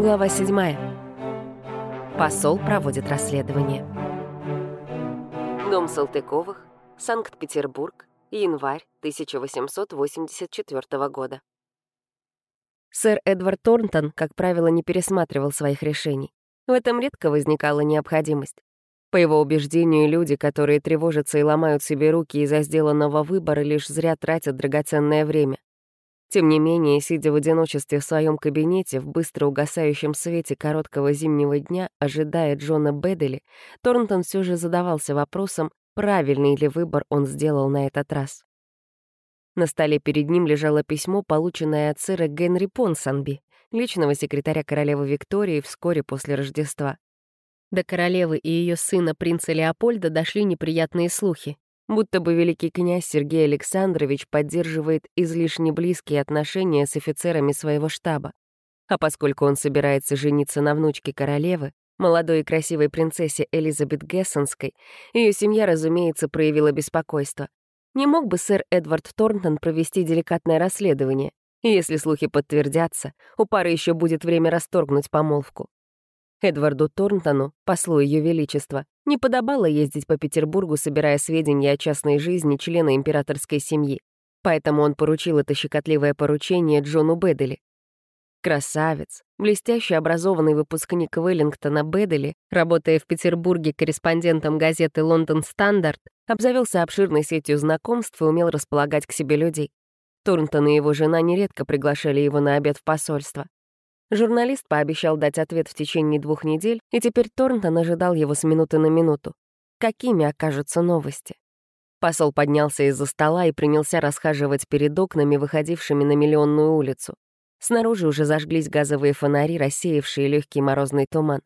Глава 7. Посол проводит расследование. Дом Салтыковых, Санкт-Петербург, январь 1884 года. Сэр Эдвард Торнтон, как правило, не пересматривал своих решений. В этом редко возникала необходимость. По его убеждению, люди, которые тревожатся и ломают себе руки из-за сделанного выбора, лишь зря тратят драгоценное время. Тем не менее, сидя в одиночестве в своем кабинете в быстро угасающем свете короткого зимнего дня, ожидая Джона Бедели, Торнтон все же задавался вопросом, правильный ли выбор он сделал на этот раз. На столе перед ним лежало письмо, полученное от сэра Генри Понсанби, личного секретаря королевы Виктории вскоре после Рождества. До королевы и ее сына принца Леопольда дошли неприятные слухи, будто бы великий князь Сергей Александрович поддерживает излишне близкие отношения с офицерами своего штаба. А поскольку он собирается жениться на внучке королевы, молодой и красивой принцессе Элизабет Гессенской, ее семья, разумеется, проявила беспокойство. Не мог бы сэр Эдвард Торнтон провести деликатное расследование? Если слухи подтвердятся, у пары еще будет время расторгнуть помолвку. Эдварду Торнтону, послу Ее Величества, не подобало ездить по Петербургу, собирая сведения о частной жизни члена императорской семьи. Поэтому он поручил это щекотливое поручение Джону Бедели. Красавец, блестяще образованный выпускник Веллингтона Бедели, работая в Петербурге корреспондентом газеты «Лондон Стандарт», обзавелся обширной сетью знакомств и умел располагать к себе людей. Торнтон и его жена нередко приглашали его на обед в посольство. Журналист пообещал дать ответ в течение двух недель, и теперь Торнтон ожидал его с минуты на минуту. Какими окажутся новости? Посол поднялся из-за стола и принялся расхаживать перед окнами, выходившими на Миллионную улицу. Снаружи уже зажглись газовые фонари, рассеявшие легкий морозный туман.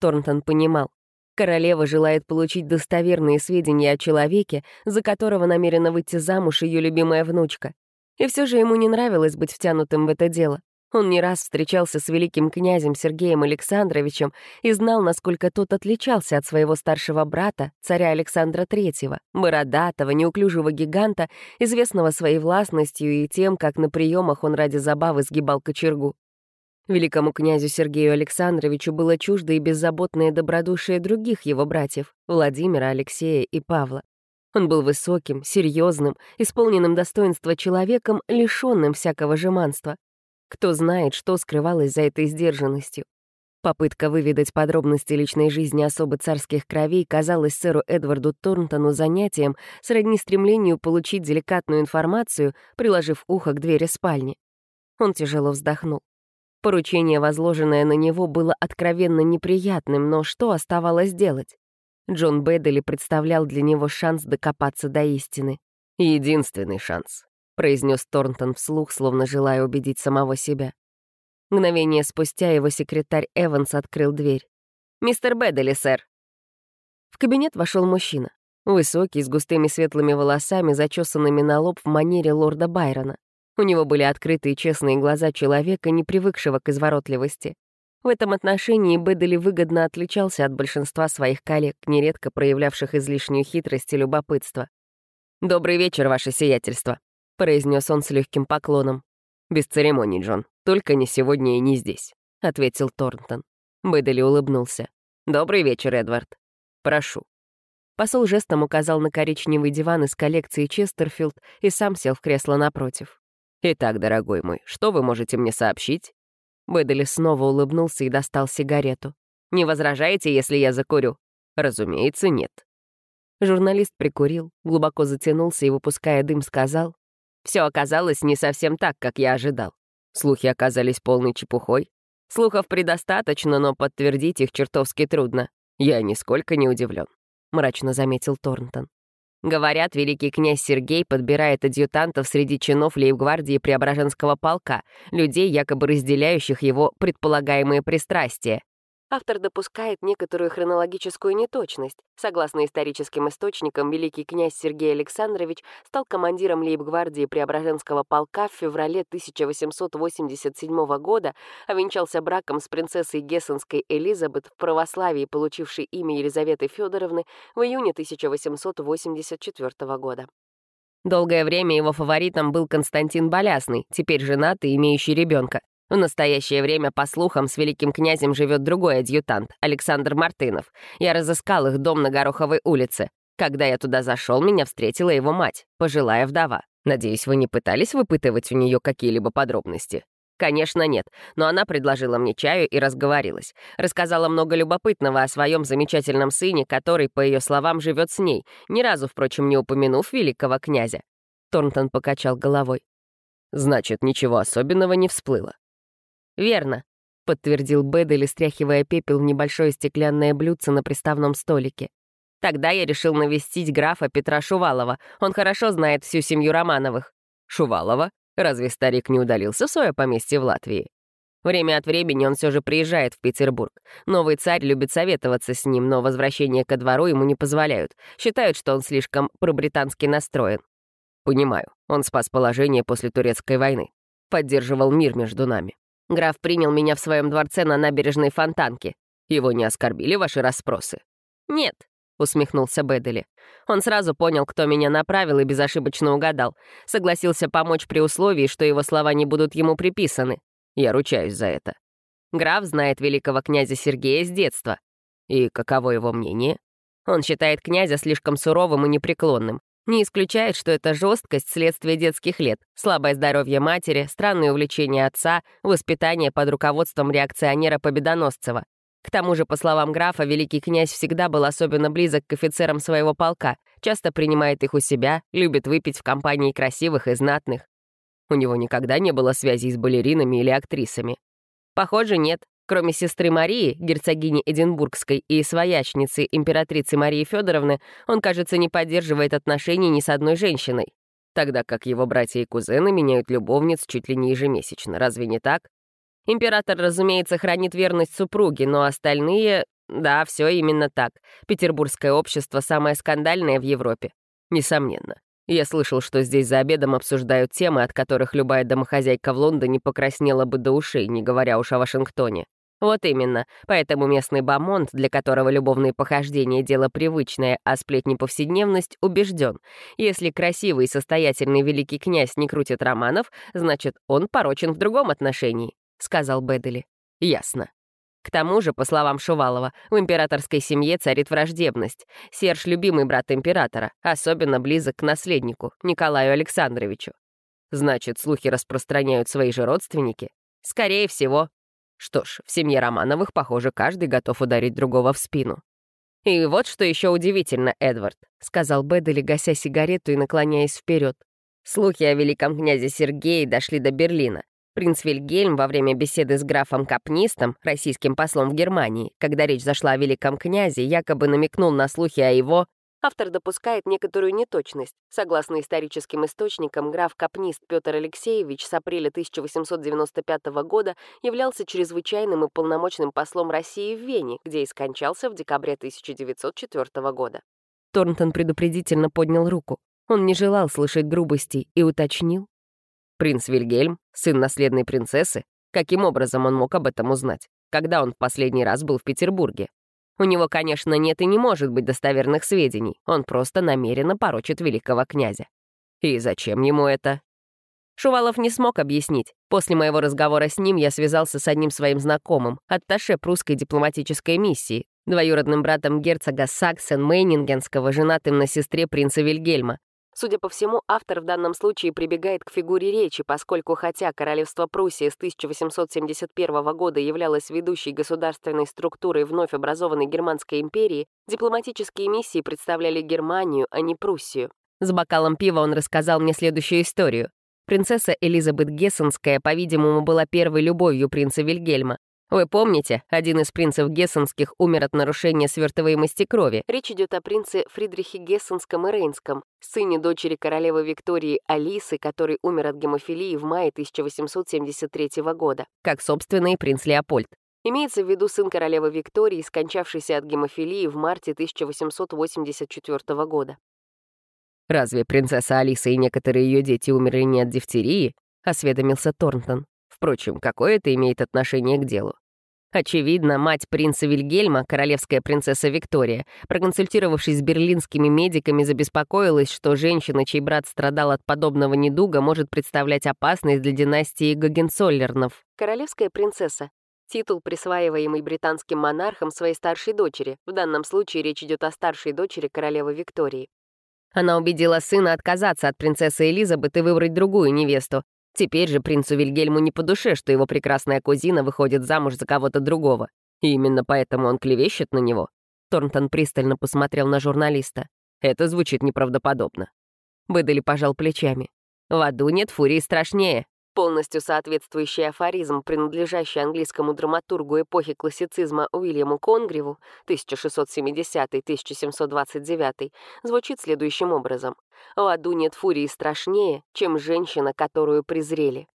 Торнтон понимал, королева желает получить достоверные сведения о человеке, за которого намерена выйти замуж ее любимая внучка. И все же ему не нравилось быть втянутым в это дело. Он не раз встречался с великим князем Сергеем Александровичем и знал, насколько тот отличался от своего старшего брата, царя Александра III, бородатого, неуклюжего гиганта, известного своей властностью и тем, как на приемах он ради забавы сгибал кочергу. Великому князю Сергею Александровичу было чуждо и беззаботное добродушие других его братьев — Владимира, Алексея и Павла. Он был высоким, серьезным, исполненным достоинства человеком, лишенным всякого жеманства. Кто знает, что скрывалось за этой сдержанностью. Попытка выведать подробности личной жизни особо царских кровей казалась сэру Эдварду Торнтону занятием сродни стремлению получить деликатную информацию, приложив ухо к двери спальни. Он тяжело вздохнул. Поручение, возложенное на него, было откровенно неприятным, но что оставалось делать? Джон Бэддели представлял для него шанс докопаться до истины. Единственный шанс произнес Торнтон вслух, словно желая убедить самого себя. Мгновение спустя его секретарь Эванс открыл дверь. «Мистер Бэддели, сэр». В кабинет вошел мужчина. Высокий, с густыми светлыми волосами, зачесанными на лоб в манере лорда Байрона. У него были открытые честные глаза человека, не привыкшего к изворотливости. В этом отношении Бэддели выгодно отличался от большинства своих коллег, нередко проявлявших излишнюю хитрость и любопытство. «Добрый вечер, ваше сиятельство», произнес он с легким поклоном. «Без церемоний, Джон. Только не сегодня и не здесь», — ответил Торнтон. Бэдели улыбнулся. «Добрый вечер, Эдвард. Прошу». Посол жестом указал на коричневый диван из коллекции Честерфилд и сам сел в кресло напротив. «Итак, дорогой мой, что вы можете мне сообщить?» Бэдели снова улыбнулся и достал сигарету. «Не возражаете, если я закурю?» «Разумеется, нет». Журналист прикурил, глубоко затянулся и, выпуская дым, сказал, все оказалось не совсем так, как я ожидал. Слухи оказались полной чепухой. Слухов предостаточно, но подтвердить их чертовски трудно. Я нисколько не удивлен, мрачно заметил Торнтон. Говорят, великий князь Сергей подбирает адъютантов среди чинов лейбгвардии Преображенского полка, людей, якобы разделяющих его предполагаемые пристрастия автор допускает некоторую хронологическую неточность. Согласно историческим источникам, великий князь Сергей Александрович стал командиром лейб-гвардии Преображенского полка в феврале 1887 года, а венчался браком с принцессой Гессенской Элизабет в православии, получившей имя Елизаветы Федоровны в июне 1884 года. Долгое время его фаворитом был Константин Болясный, теперь женатый, имеющий ребенка. В настоящее время, по слухам, с великим князем живет другой адъютант, Александр Мартынов. Я разыскал их дом на Гороховой улице. Когда я туда зашел, меня встретила его мать, пожилая вдова. Надеюсь, вы не пытались выпытывать у нее какие-либо подробности? Конечно, нет, но она предложила мне чаю и разговорилась. Рассказала много любопытного о своем замечательном сыне, который, по ее словам, живет с ней, ни разу, впрочем, не упомянув великого князя. Торнтон покачал головой. Значит, ничего особенного не всплыло. «Верно», — подтвердил Бэдели, стряхивая пепел в небольшое стеклянное блюдце на приставном столике. «Тогда я решил навестить графа Петра Шувалова. Он хорошо знает всю семью Романовых». «Шувалова? Разве старик не удалился в свое поместье в Латвии?» Время от времени он все же приезжает в Петербург. Новый царь любит советоваться с ним, но возвращение ко двору ему не позволяют. Считают, что он слишком пробритански настроен. Понимаю, он спас положение после турецкой войны. Поддерживал мир между нами. Граф принял меня в своем дворце на набережной Фонтанке. Его не оскорбили ваши расспросы? Нет, усмехнулся Бедели. Он сразу понял, кто меня направил и безошибочно угадал. Согласился помочь при условии, что его слова не будут ему приписаны. Я ручаюсь за это. Граф знает великого князя Сергея с детства. И каково его мнение? Он считает князя слишком суровым и непреклонным. Не исключает, что это жесткость следствие детских лет, слабое здоровье матери, странные увлечения отца, воспитание под руководством реакционера Победоносцева. К тому же, по словам графа, великий князь всегда был особенно близок к офицерам своего полка, часто принимает их у себя, любит выпить в компании красивых и знатных. У него никогда не было связей с балеринами или актрисами. Похоже, нет. Кроме сестры Марии, герцогини Эдинбургской и своячницы императрицы Марии Федоровны, он, кажется, не поддерживает отношений ни с одной женщиной. Тогда как его братья и кузены меняют любовниц чуть ли не ежемесячно. Разве не так? Император, разумеется, хранит верность супруге, но остальные... Да, все именно так. Петербургское общество самое скандальное в Европе. Несомненно. Я слышал, что здесь за обедом обсуждают темы, от которых любая домохозяйка в Лондоне покраснела бы до ушей, не говоря уж о Вашингтоне. Вот именно. Поэтому местный бамонт, для которого любовные похождения — дело привычное, а сплетни — повседневность, убежден. Если красивый и состоятельный великий князь не крутит романов, значит, он порочен в другом отношении, — сказал Бедели. Ясно. К тому же, по словам Шувалова, в императорской семье царит враждебность. Серж — любимый брат императора, особенно близок к наследнику, Николаю Александровичу. Значит, слухи распространяют свои же родственники? Скорее всего, что ж, в семье Романовых, похоже, каждый готов ударить другого в спину. «И вот что еще удивительно, Эдвард», — сказал Бэдели, гася сигарету и наклоняясь вперед. Слухи о великом князе Сергее дошли до Берлина. Принц Вильгельм во время беседы с графом Капнистом, российским послом в Германии, когда речь зашла о великом князе, якобы намекнул на слухи о его Автор допускает некоторую неточность. Согласно историческим источникам, граф Капнист Петр Алексеевич с апреля 1895 года являлся чрезвычайным и полномочным послом России в Вене, где и скончался в декабре 1904 года. Торнтон предупредительно поднял руку. Он не желал слышать грубостей и уточнил. Принц Вильгельм, сын наследной принцессы, каким образом он мог об этом узнать? Когда он в последний раз был в Петербурге? У него, конечно, нет и не может быть достоверных сведений. Он просто намеренно порочит великого князя. И зачем ему это? Шувалов не смог объяснить. После моего разговора с ним я связался с одним своим знакомым, атташе прусской дипломатической миссии, двоюродным братом герцога Саксен-Мейнингенского, женатым на сестре принца Вильгельма. Судя по всему, автор в данном случае прибегает к фигуре речи, поскольку хотя королевство Пруссия с 1871 года являлось ведущей государственной структурой вновь образованной Германской империи, дипломатические миссии представляли Германию, а не Пруссию. С бокалом пива он рассказал мне следующую историю. Принцесса Элизабет Гессенская, по-видимому, была первой любовью принца Вильгельма. Вы помните, один из принцев Гессенских умер от нарушения свертываемости крови. Речь идет о принце Фридрихе Гессенском и Рейнском, сыне дочери королевы Виктории Алисы, который умер от гемофилии в мае 1873 года, как, собственно, и принц Леопольд. Имеется в виду сын королевы Виктории, скончавшийся от гемофилии в марте 1884 года. «Разве принцесса Алиса и некоторые ее дети умерли не от дифтерии?» — осведомился Торнтон. Впрочем, какое это имеет отношение к делу? Очевидно, мать принца Вильгельма, королевская принцесса Виктория, проконсультировавшись с берлинскими медиками, забеспокоилась, что женщина, чей брат страдал от подобного недуга, может представлять опасность для династии Гогенцоллернов. Королевская принцесса. Титул, присваиваемый британским монархом своей старшей дочери. В данном случае речь идет о старшей дочери королевы Виктории. Она убедила сына отказаться от принцессы Элизабет и выбрать другую невесту, Теперь же принцу Вильгельму не по душе, что его прекрасная кузина выходит замуж за кого-то другого. И именно поэтому он клевещет на него. Торнтон пристально посмотрел на журналиста. Это звучит неправдоподобно. Быдали пожал плечами. В аду нет фурии страшнее полностью соответствующий афоризм, принадлежащий английскому драматургу эпохи классицизма Уильяму Конгриву 1670-1729, звучит следующим образом. «В аду нет фурии страшнее, чем женщина, которую презрели».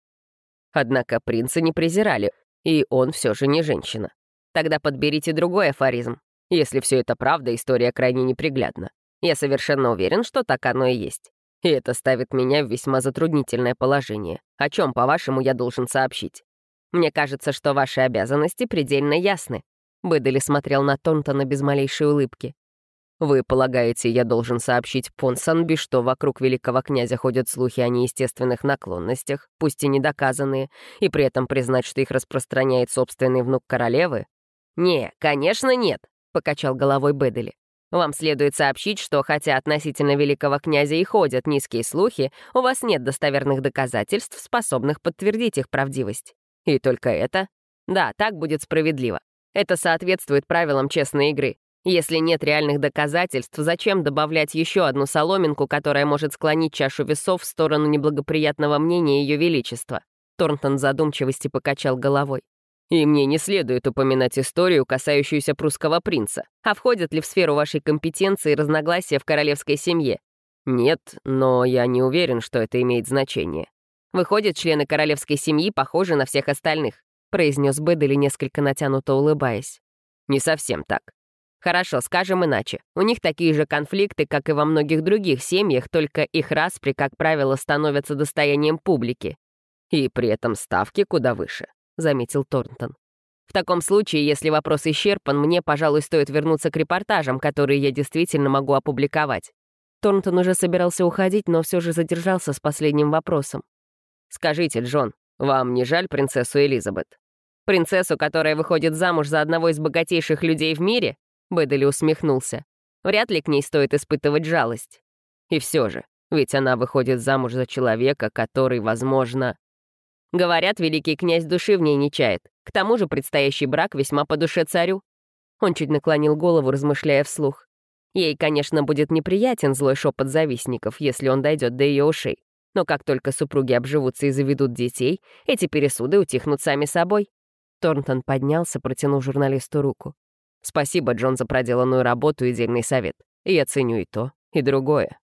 Однако принца не презирали, и он все же не женщина. Тогда подберите другой афоризм. Если все это правда, история крайне неприглядна. Я совершенно уверен, что так оно и есть. И это ставит меня в весьма затруднительное положение. О чем, по-вашему, я должен сообщить? Мне кажется, что ваши обязанности предельно ясны. Быдали смотрел на Тонтона без малейшей улыбки. Вы полагаете, я должен сообщить Понсанби, что вокруг великого князя ходят слухи о неестественных наклонностях, пусть и недоказанные, и при этом признать, что их распространяет собственный внук королевы? «Не, конечно, нет», — покачал головой Бэдели. Вам следует сообщить, что хотя относительно великого князя и ходят низкие слухи, у вас нет достоверных доказательств, способных подтвердить их правдивость. И только это? Да, так будет справедливо. Это соответствует правилам честной игры. Если нет реальных доказательств, зачем добавлять еще одну соломинку, которая может склонить чашу весов в сторону неблагоприятного мнения Ее Величества? Торнтон задумчивости покачал головой. И мне не следует упоминать историю, касающуюся прусского принца. А входят ли в сферу вашей компетенции разногласия в королевской семье? Нет, но я не уверен, что это имеет значение. Выходят, члены королевской семьи похожи на всех остальных, произнес Бэдели, несколько натянуто улыбаясь. Не совсем так. Хорошо, скажем иначе. У них такие же конфликты, как и во многих других семьях, только их распри, как правило, становятся достоянием публики. И при этом ставки куда выше. — заметил Торнтон. «В таком случае, если вопрос исчерпан, мне, пожалуй, стоит вернуться к репортажам, которые я действительно могу опубликовать». Торнтон уже собирался уходить, но все же задержался с последним вопросом. «Скажите, Джон, вам не жаль принцессу Элизабет?» «Принцессу, которая выходит замуж за одного из богатейших людей в мире?» Бэдели усмехнулся. «Вряд ли к ней стоит испытывать жалость. И все же, ведь она выходит замуж за человека, который, возможно...» Говорят, великий князь души в ней не чает. К тому же предстоящий брак весьма по душе царю. Он чуть наклонил голову, размышляя вслух. Ей, конечно, будет неприятен злой шепот завистников, если он дойдет до ее ушей. Но как только супруги обживутся и заведут детей, эти пересуды утихнут сами собой. Торнтон поднялся, протянув журналисту руку. «Спасибо, Джон, за проделанную работу и дельный совет. Я ценю и то, и другое».